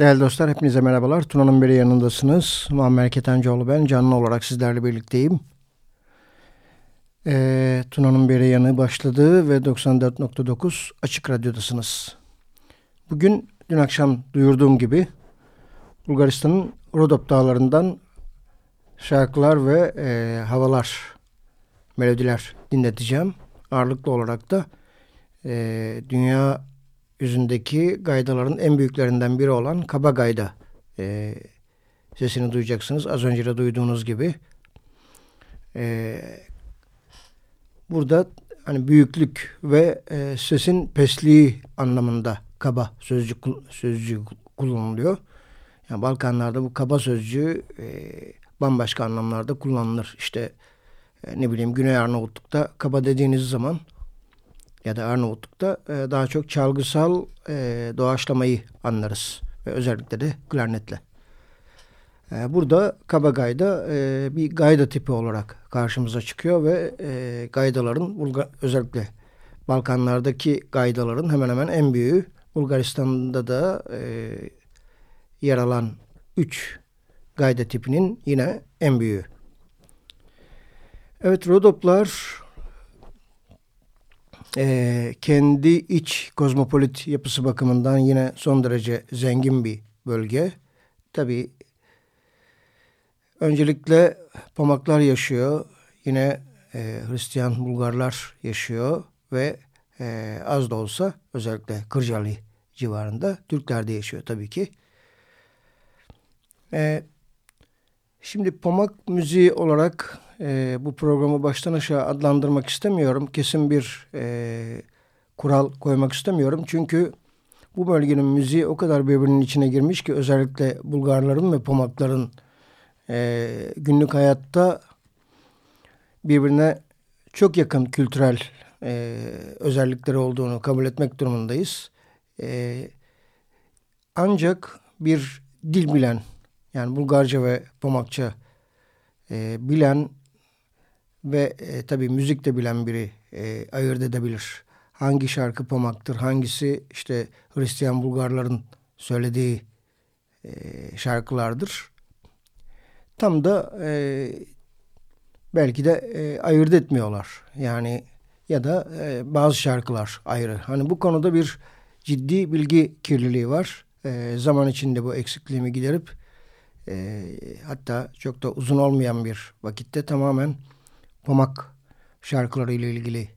Değerli dostlar hepinize merhabalar. Tuna'nın biri yanındasınız. Muammer Ketencoğlu ben. Canlı olarak sizlerle birlikteyim. Ee, Tuna'nın biri yanı başladı ve 94.9 Açık Radyo'dasınız. Bugün dün akşam duyurduğum gibi Bulgaristan'ın Rodop dağlarından şarkılar ve e, havalar, melodiler dinleteceğim. Ağırlıklı olarak da e, dünya yüzündeki gaydaların en büyüklerinden biri olan kaba gayda e, sesini duyacaksınız. Az önce de duyduğunuz gibi. E, burada hani büyüklük ve e, sesin pesliği anlamında kaba sözcük sözcüğü kullanılıyor. Yani Balkanlarda bu kaba sözcüğü e, bambaşka anlamlarda kullanılır. İşte e, ne bileyim Güney Arnavutluk'ta kaba dediğiniz zaman ya da Arnavutluk'ta e, daha çok çalgısal e, doğaçlamayı anlarız. Ve özellikle de klarnetle. E, burada kaba gayda e, bir gayda tipi olarak karşımıza çıkıyor ve e, gaydaların özellikle Balkanlardaki gaydaların hemen hemen en büyüğü Bulgaristan'da da e, yer alan 3 gayda tipinin yine en büyüğü. Evet Rodoplar e, kendi iç kozmopolit yapısı bakımından yine son derece zengin bir bölge. Tabi öncelikle Pomaklar yaşıyor. Yine e, Hristiyan Bulgarlar yaşıyor ve e, az da olsa özellikle Kırcalı civarında Türkler de yaşıyor tabii ki. E, şimdi Pomak müziği olarak e, bu programı baştan aşağı adlandırmak istemiyorum. Kesin bir e, kural koymak istemiyorum. Çünkü bu bölgenin müziği o kadar birbirinin içine girmiş ki özellikle Bulgarların ve Pomakların e, günlük hayatta birbirine çok yakın kültürel e, özellikleri olduğunu kabul etmek durumundayız. E, ancak bir dil bilen yani Bulgarca ve Pomakça e, bilen ve e, tabii müzik de bilen biri e, ayırt edebilir. Hangi şarkı Pomak'tır, hangisi işte Hristiyan Bulgarların söylediği e, şarkılardır. Tam da e, belki de e, ayırt etmiyorlar. Yani ya da e, bazı şarkılar ayrı. Hani bu konuda bir ciddi bilgi kirliliği var. E, zaman içinde bu eksikliğimi giderip e, hatta çok da uzun olmayan bir vakitte tamamen Pomak şarkıları ile ilgili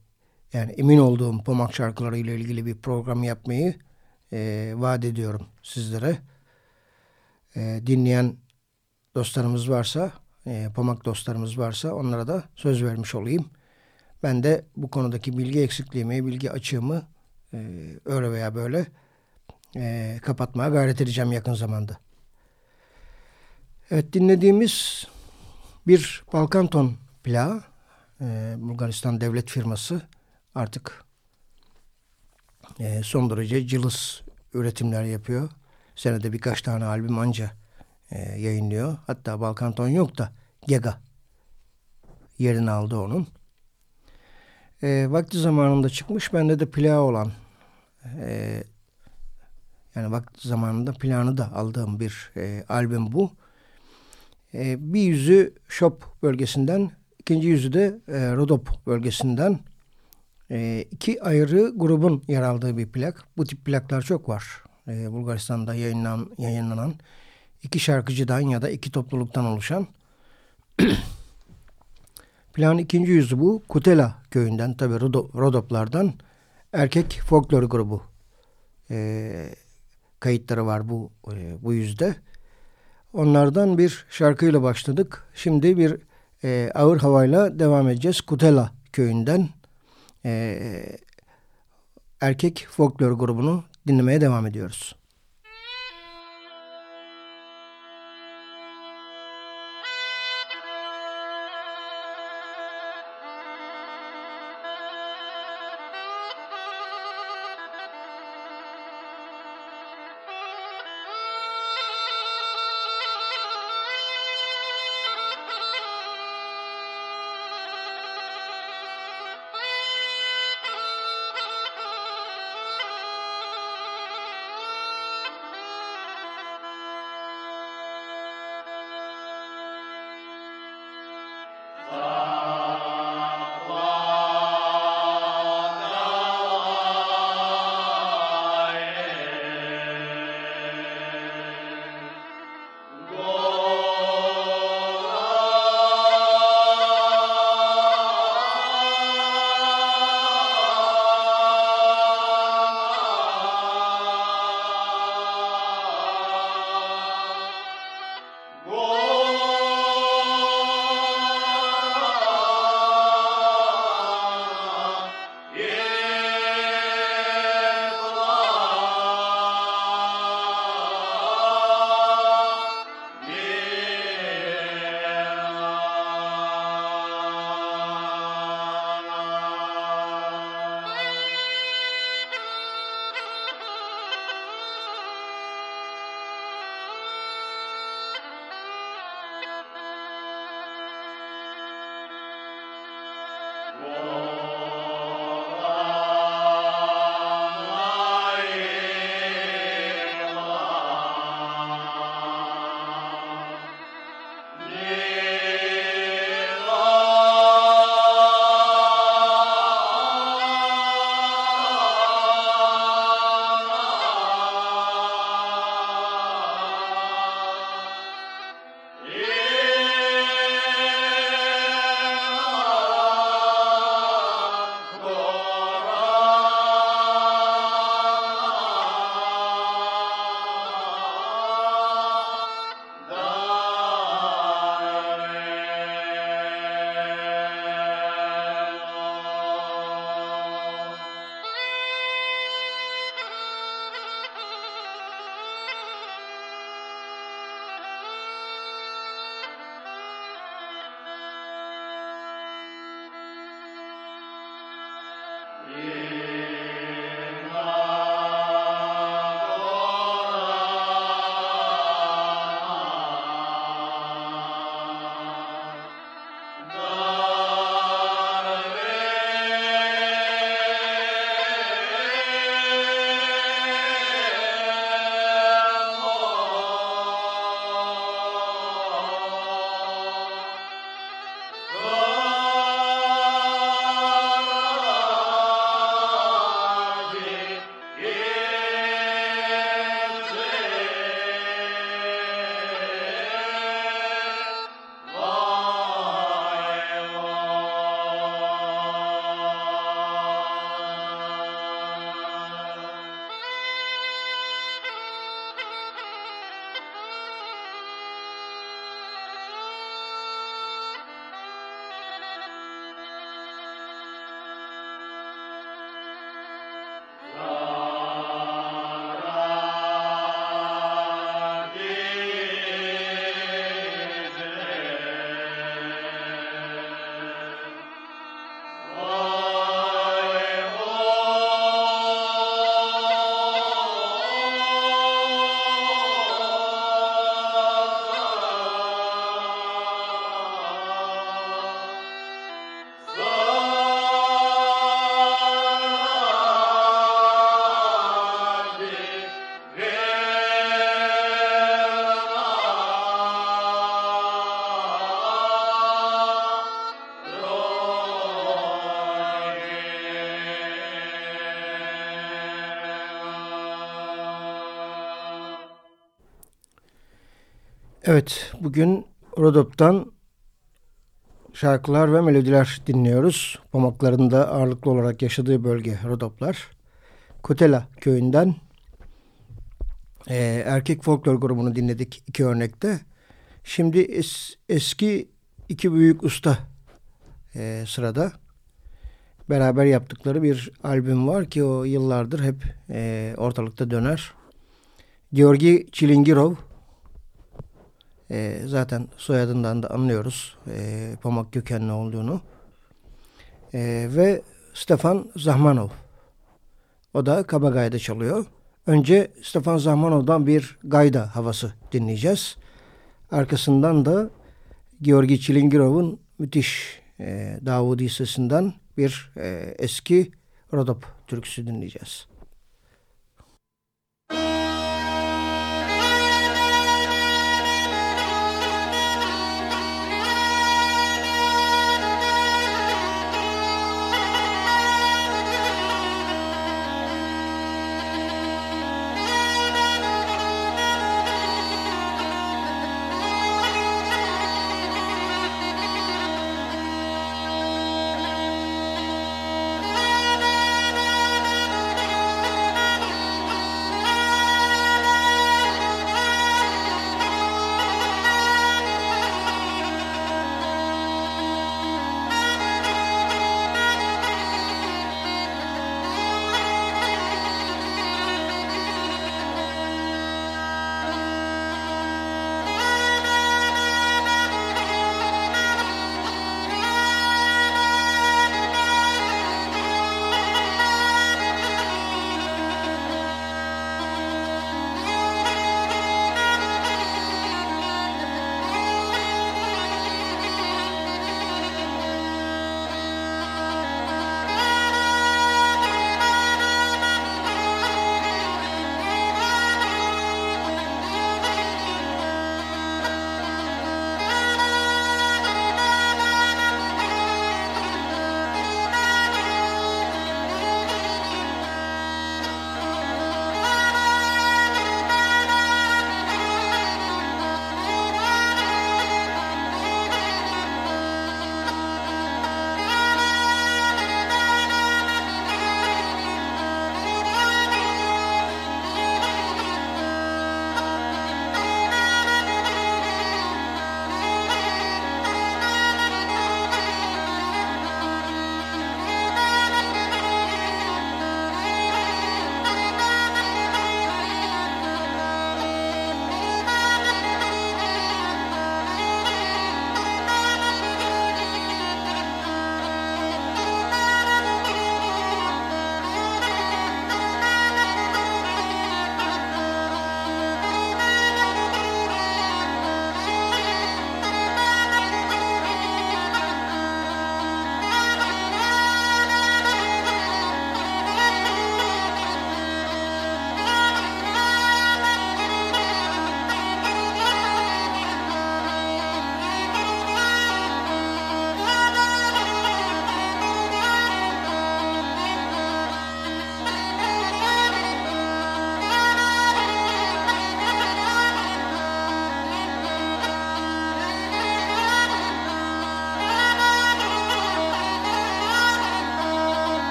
yani emin olduğum Pomak şarkıları ile ilgili bir program yapmayı e, vaat ediyorum sizlere. E, dinleyen dostlarımız varsa, e, Pomak dostlarımız varsa onlara da söz vermiş olayım. Ben de bu konudaki bilgi eksikliğimi, bilgi açığımı e, öyle veya böyle e, kapatmaya gayret edeceğim yakın zamanda. Evet dinlediğimiz bir Balkan ton plağı. E, Bulgaristan devlet firması artık e, son derece cılız üretimler yapıyor. Senede birkaç tane albüm anca e, yayınlıyor. Hatta Balkan ton yok da Gega yerini aldı onun. E, vakti zamanında çıkmış. Bende de plağı olan e, yani vakti zamanında planı da aldığım bir e, albüm bu. E, bir yüzü Shop bölgesinden, ikinci yüzü de e, Rodop bölgesinden e, iki ayrı grubun yer aldığı bir plak. Bu tip plaklar çok var. E, Bulgaristan'da yayınlanan, yayınlanan iki şarkıcıdan ya da iki topluluktan oluşan Planın ikinci yüzü bu. Kutela köyünden tabi Rodoplardan erkek folklor grubu e, kayıtları var bu e, bu yüzde. Onlardan bir şarkıyla başladık. Şimdi bir e, ağır havayla devam edeceğiz. Kutela köyünden e, erkek folklor grubunu dinlemeye devam ediyoruz. Evet, bugün Rodop'tan şarkılar ve melodiler dinliyoruz. Pamaklarında ağırlıklı olarak yaşadığı bölge Rodoplar. Kotela köyünden e, erkek folklor grubunu dinledik iki örnekte. Şimdi es, eski iki büyük usta e, sırada. Beraber yaptıkları bir albüm var ki o yıllardır hep e, ortalıkta döner. Georgi Çilingirov e, zaten soyadından da anlıyoruz e, Pamak kökenli olduğunu. E, ve Stefan Zahmanov. O da Kabagay'da çalıyor. Önce Stefan Zahmanov'dan bir gayda havası dinleyeceğiz. Arkasından da Georgi Çilingirov'un müthiş e, Davudi sesinden bir e, eski Rodop türküsü dinleyeceğiz.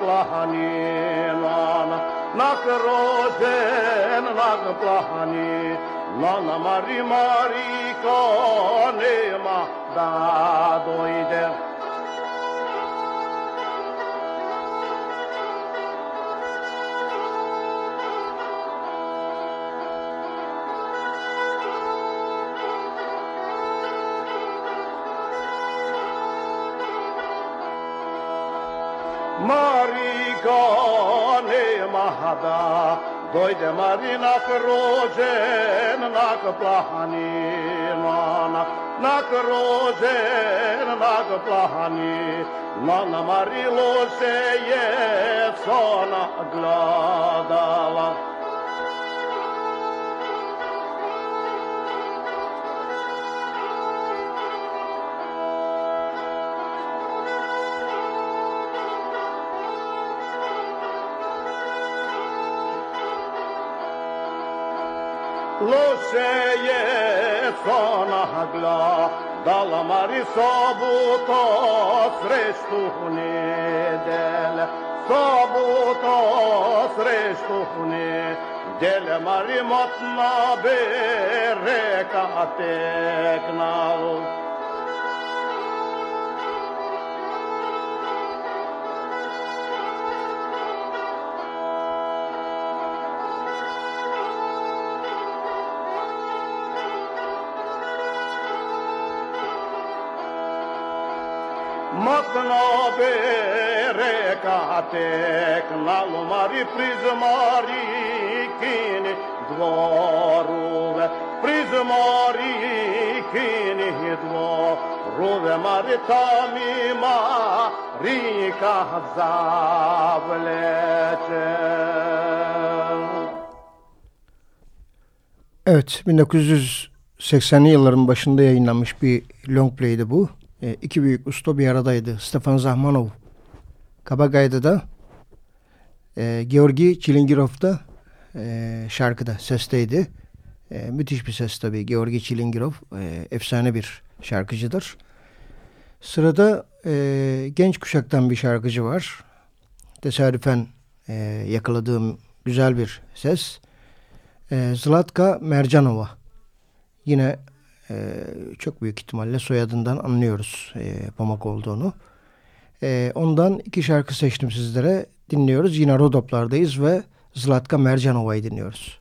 Plahaninan nak rozen nak plahani Nana mari mari kanema da Δόητε Μαρία να κορώσετε, να κοπλάγνε, να κορώσετε, να να αναμαρρύνωστε, έτσι, έτσι. Λουσέγε φωναγλά, δαλαμαρίσω Σρεστούχνε Δελ, στο βουτός ρεστουχνίδελ, Dele mari matna bere kateknalu. Bere katek na lumari prizmari kini dvorove prizmari kini dvorove mari tamima rika zavlece Evet 1980'li yılların başında yayınlanmış bir long play'di bu. E, iki büyük usta bir aradaydı. Stefan Zahmanov Kabagay'da da e, Georgi Çilingirov da e, şarkıda sesteydi. E, müthiş bir ses tabii. Georgi Çilingirov e, efsane bir şarkıcıdır. Sırada e, genç kuşaktan bir şarkıcı var. Tesadüfen e, yakaladığım güzel bir ses. E, Zlatka Mercanova. Yine e, çok büyük ihtimalle soyadından anlıyoruz e, Pamak olduğunu. E, ondan iki şarkı seçtim sizlere. Dinliyoruz. Yine Rodoplardayız ve Zlatka Mercanova'yı dinliyoruz.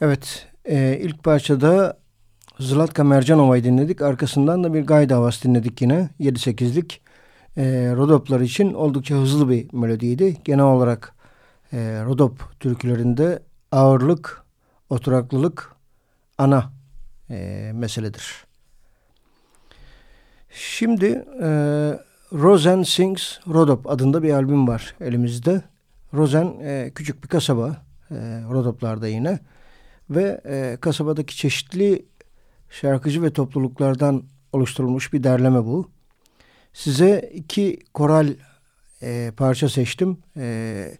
Evet, e, ilk parçada Zlatka Mercanova'yı dinledik. Arkasından da bir Gayda Havas dinledik yine. 7-8'lik e, Rodoplar için oldukça hızlı bir melodiydi. Genel olarak e, Rodop türkülerinde ağırlık, oturaklılık ana e, meseledir. Şimdi e, Rosen Sings Rodop adında bir albüm var elimizde. Rosen e, küçük bir kasaba e, Rodoplarda yine ve e, kasabadaki çeşitli şarkıcı ve topluluklardan oluşturulmuş bir derleme bu. Size iki koral e, parça seçtim. E,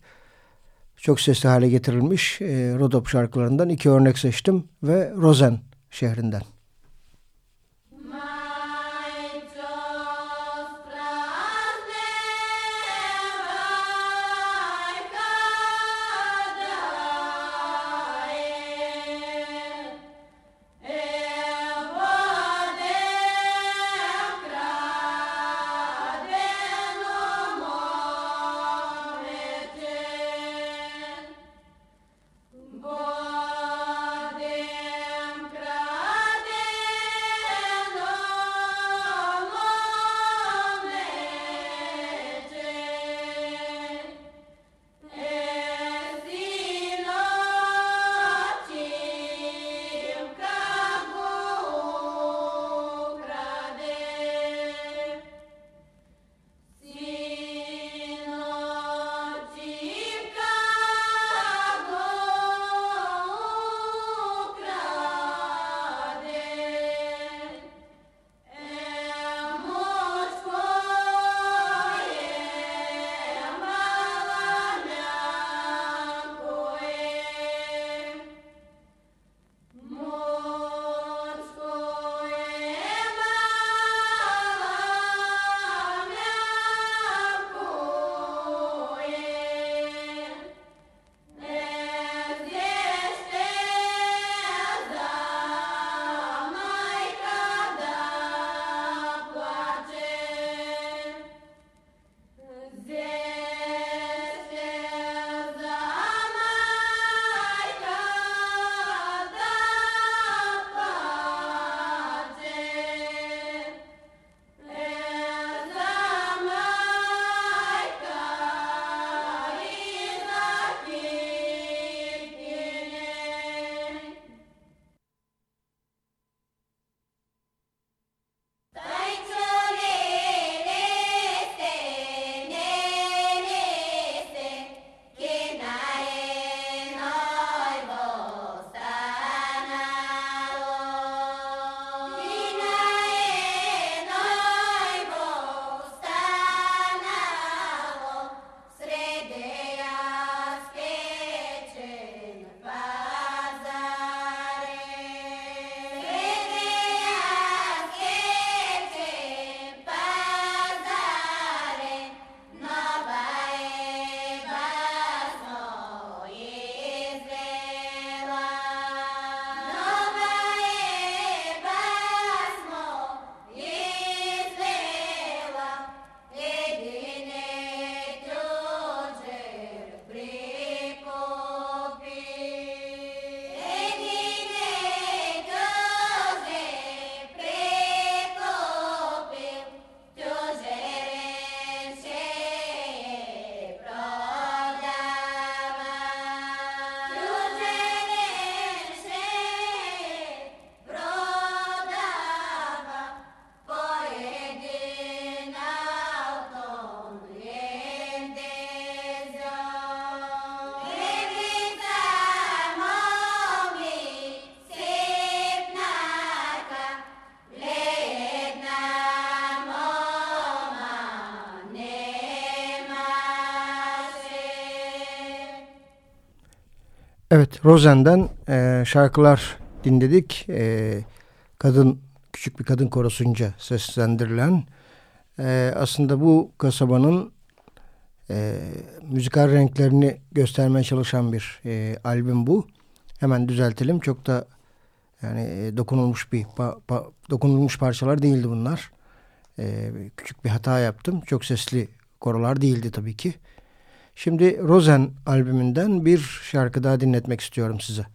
çok sesli hale getirilmiş e, Rodop şarkılarından iki örnek seçtim ve Rosen şehrinden. Evet, Rosen'den e, şarkılar dinledik. E, kadın, küçük bir kadın korosunca seslendirilen. E, aslında bu kasabanın e, müzikal renklerini göstermeye çalışan bir e, albüm bu. Hemen düzeltelim. Çok da yani e, dokunulmuş bir pa, pa, dokunulmuş parçalar değildi bunlar. E, küçük bir hata yaptım. Çok sesli korolar değildi tabii ki. Şimdi Rosen albümünden bir şarkı daha dinletmek istiyorum size.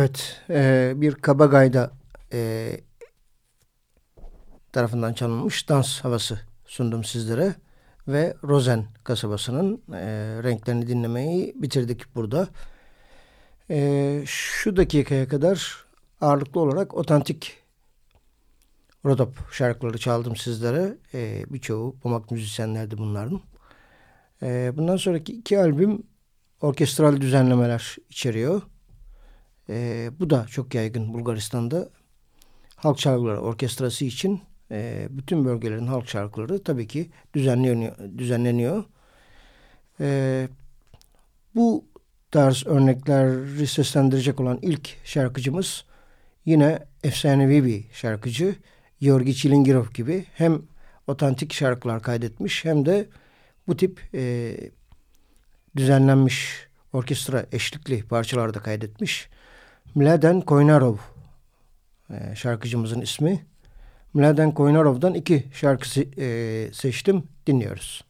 Evet, e, bir Kabagay'da e, tarafından çalınmış dans havası sundum sizlere. Ve Rozen kasabasının e, renklerini dinlemeyi bitirdik burada. E, şu dakikaya kadar ağırlıklı olarak otantik Rodop şarkıları çaldım sizlere. E, birçoğu pomak müzisyenlerdi bunların. E, bundan sonraki iki albüm orkestral düzenlemeler içeriyor. E, bu da çok yaygın Bulgaristan'da. Halk şarkıları orkestrası için e, bütün bölgelerin halk şarkıları tabii ki düzenleniyor. düzenleniyor. E, bu tarz örnekleri seslendirecek olan ilk şarkıcımız yine efsanevi bir şarkıcı. Georgi Çilingirov gibi hem otantik şarkılar kaydetmiş hem de bu tip e, düzenlenmiş orkestra eşlikli parçalar da kaydetmiş. Mladen Koynarov e, şarkıcımızın ismi. Mladen Koynarov'dan iki şarkı e, seçtim. Dinliyoruz.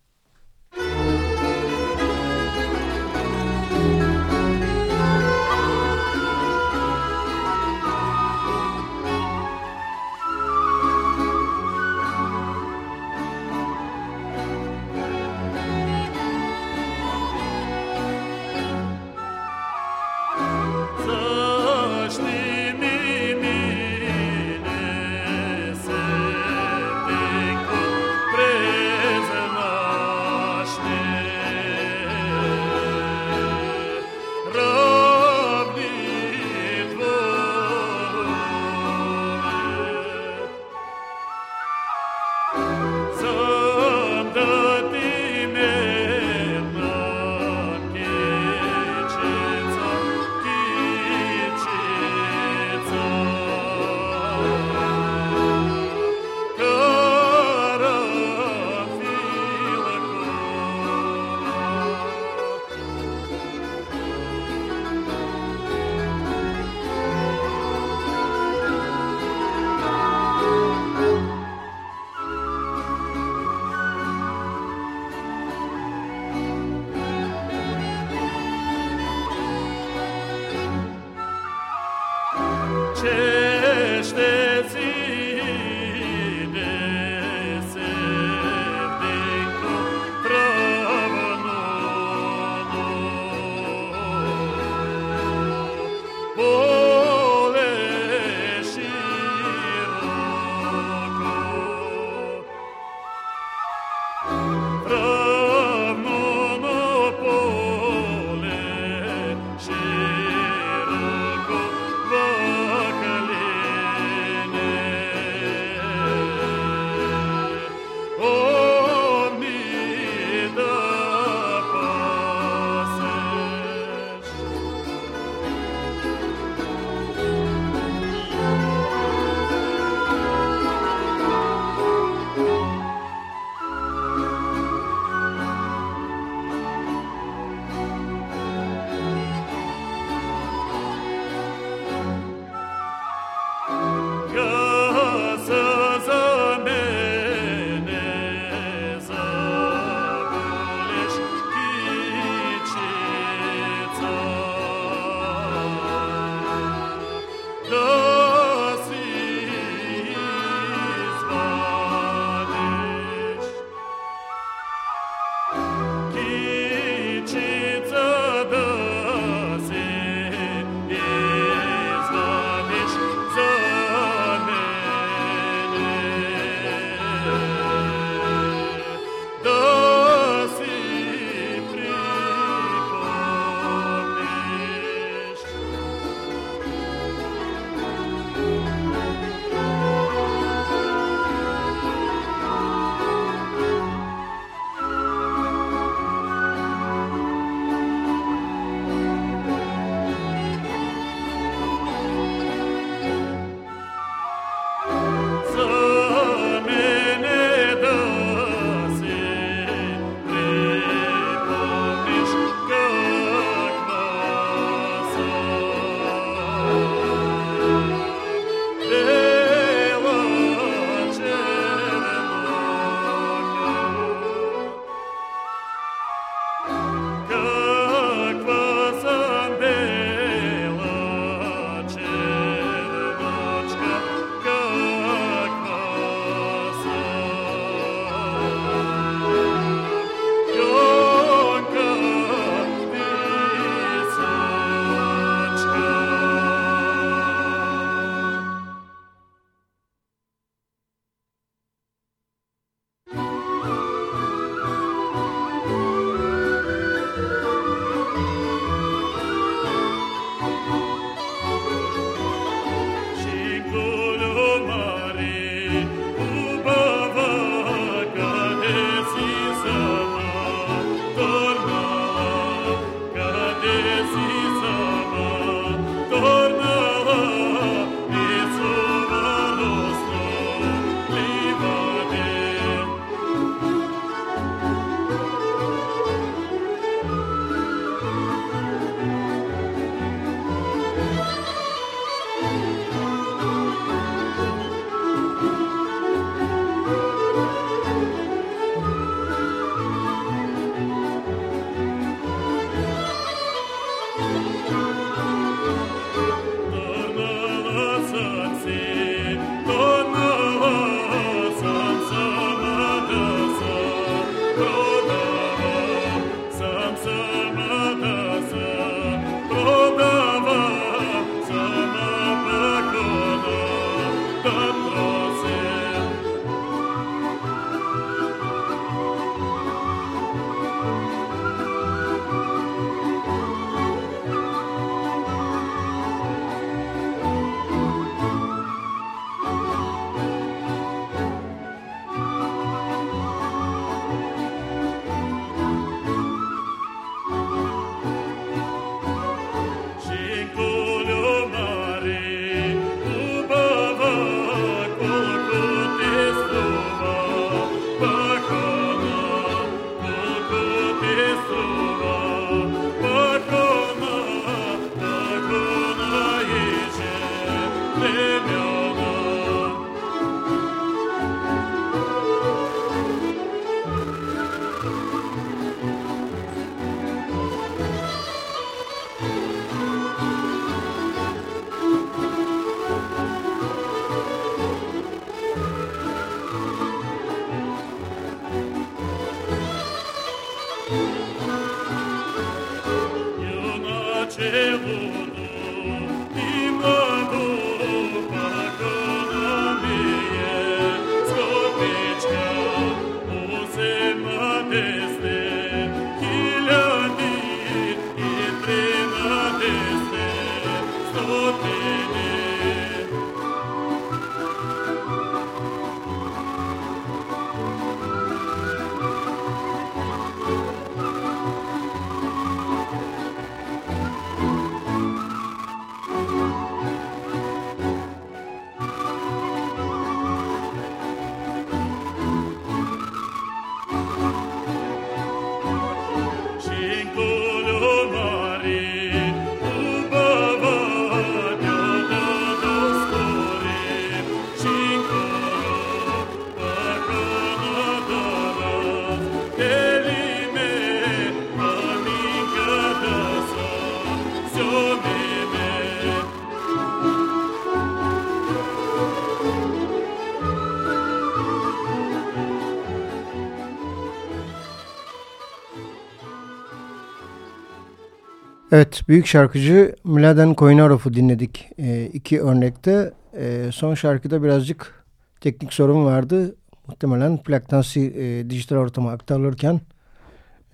Evet, büyük şarkıcı Mladen Koynarov'u dinledik e, iki örnekte. E, son şarkıda birazcık teknik sorun vardı. Muhtemelen plaktan e, dijital ortama aktarılırken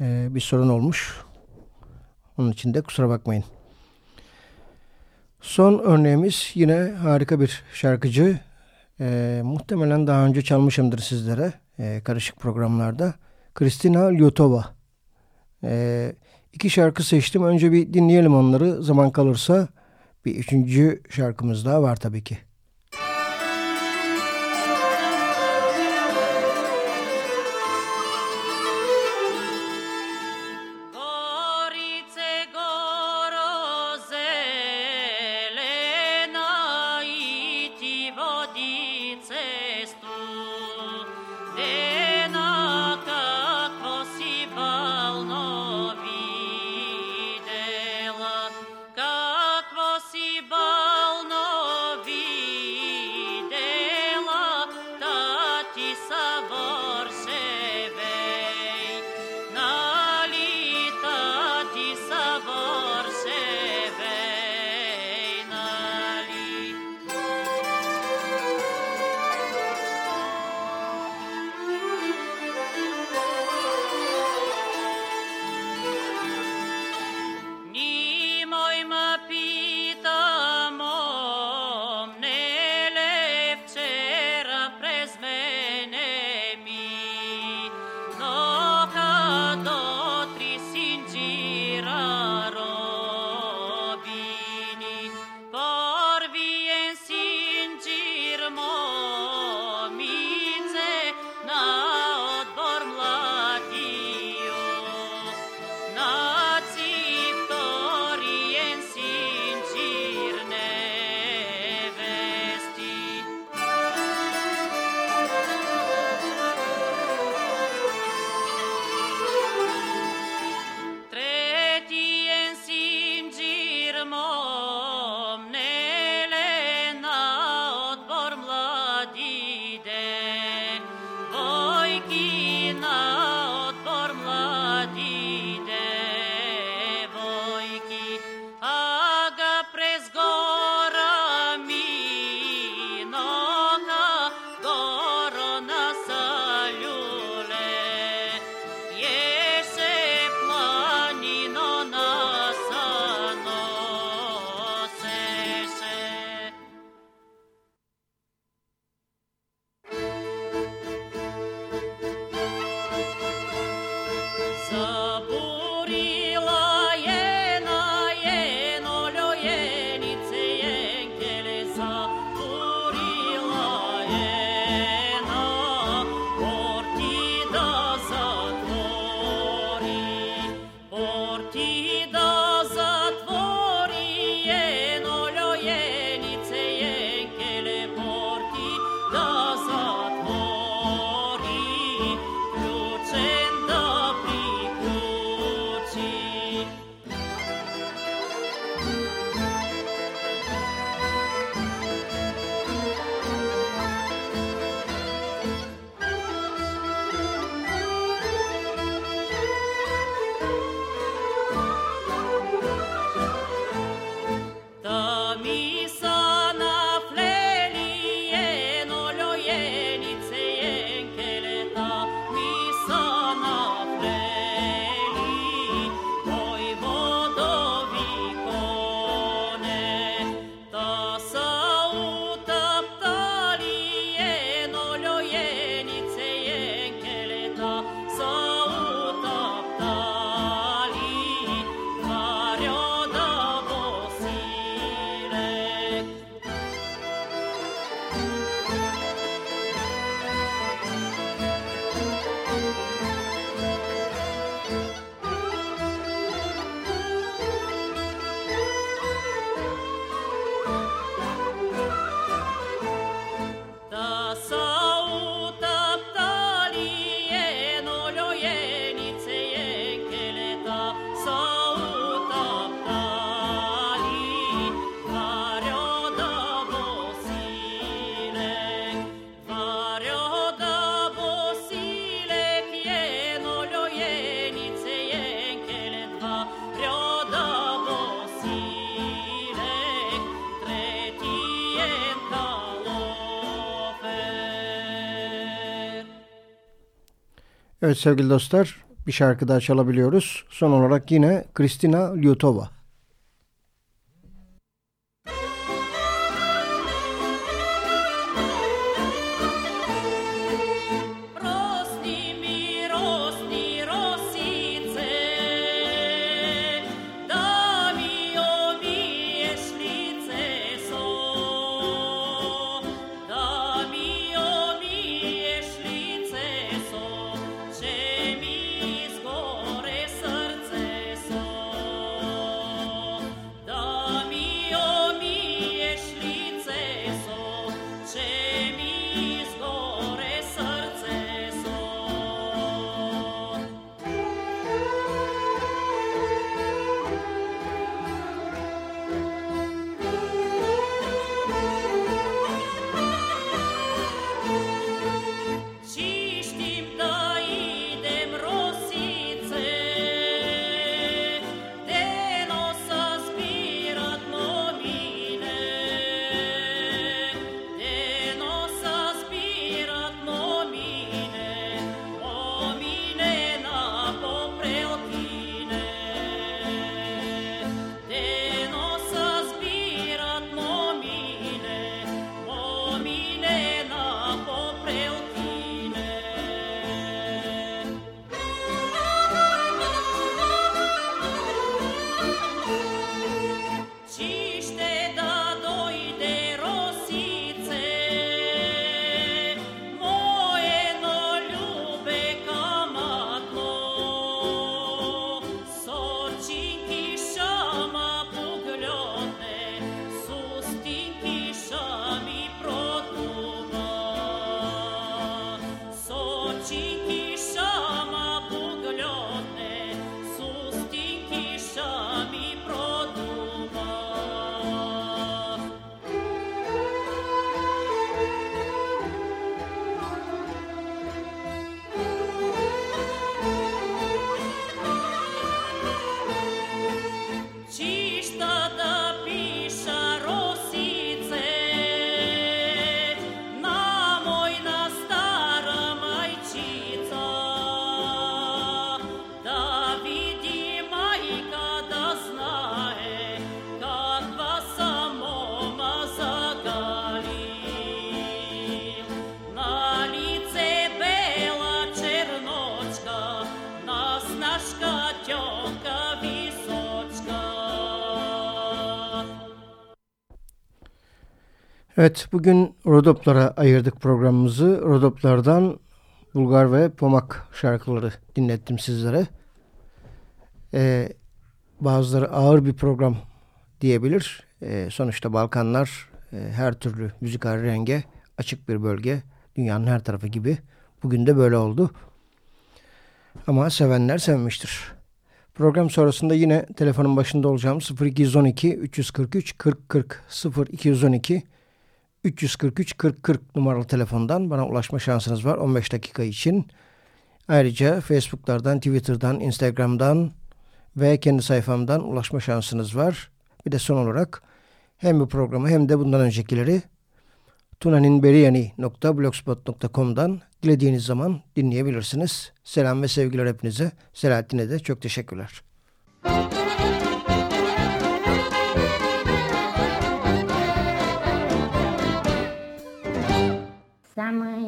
e, bir sorun olmuş. Onun için de kusura bakmayın. Son örneğimiz yine harika bir şarkıcı. E, muhtemelen daha önce çalmışımdır sizlere e, karışık programlarda. Kristina Lyotova. E, İki şarkı seçtim. Önce bir dinleyelim onları. Zaman kalırsa bir üçüncü şarkımız daha var tabii ki. Evet sevgili dostlar bir şarkı daha çalabiliyoruz. Son olarak yine Kristina Lyutova. Evet bugün Rodoplara ayırdık programımızı. Rodoplardan Bulgar ve Pomak şarkıları dinlettim sizlere. Ee, bazıları ağır bir program diyebilir. Ee, sonuçta Balkanlar e, her türlü müzikal renge açık bir bölge. Dünyanın her tarafı gibi. Bugün de böyle oldu. Ama sevenler sevmiştir. Program sonrasında yine telefonun başında olacağım 0212 343 40 40 0212 343 40 40 numaralı telefondan bana ulaşma şansınız var 15 dakika için. Ayrıca Facebook'lardan, Twitter'dan, Instagram'dan ve kendi sayfamdan ulaşma şansınız var. Bir de son olarak hem bu programı hem de bundan öncekileri tunaninberiyani.blogspot.com'dan dilediğiniz zaman dinleyebilirsiniz. Selam ve sevgiler hepinize. Selahattin'e de çok teşekkürler.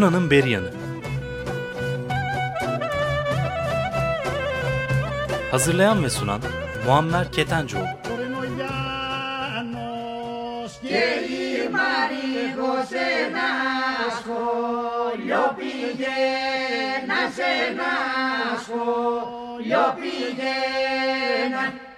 Tuna'nın Beryanı Hazırlayan ve sunan Muammer Ketencoğlu. Yo pillé, nace nasco, yo pillé,